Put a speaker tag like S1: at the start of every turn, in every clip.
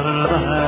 S1: रहा है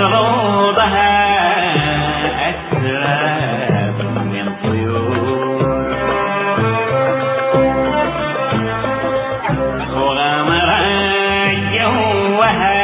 S1: روضها أسراب من طيور. وغمر جوها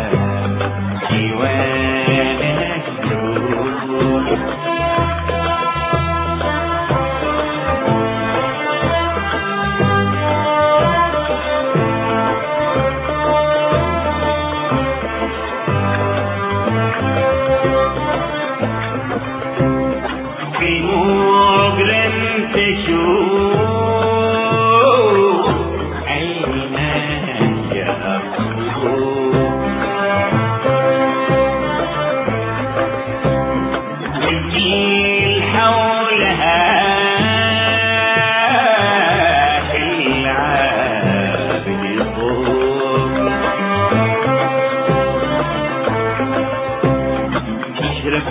S1: تشوف أين والجيل حولها العاب تشرب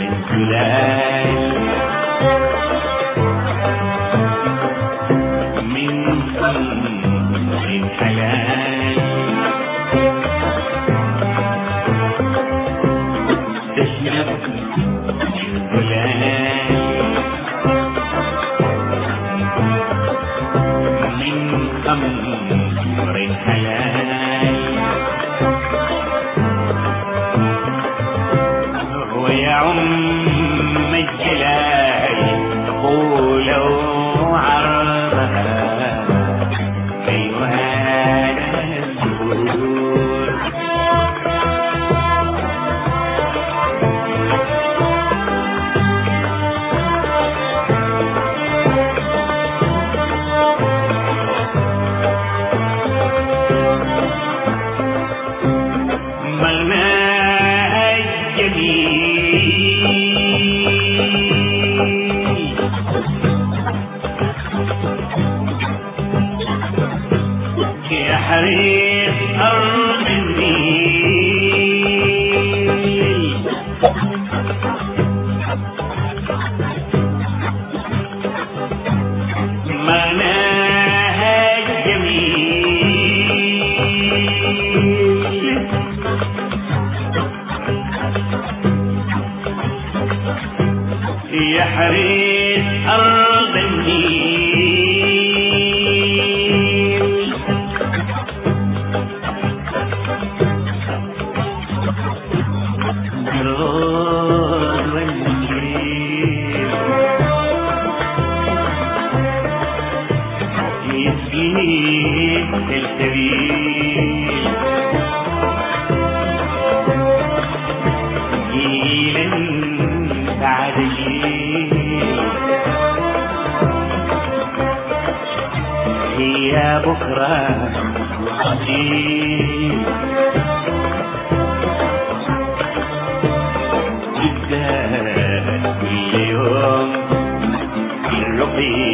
S1: من زلال خمر معناها الجميل يحرق أرض يسقيك السبيل جيل بعد جيل ليا بكرة عجيب جدا كل يوم الرقي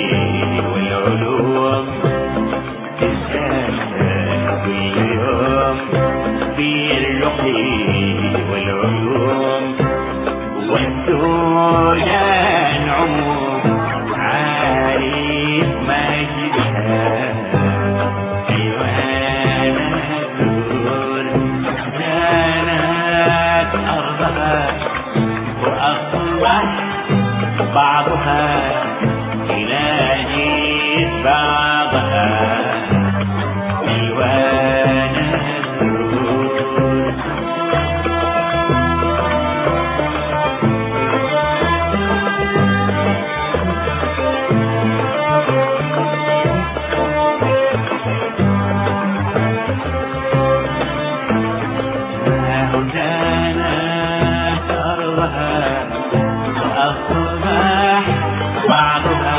S1: lá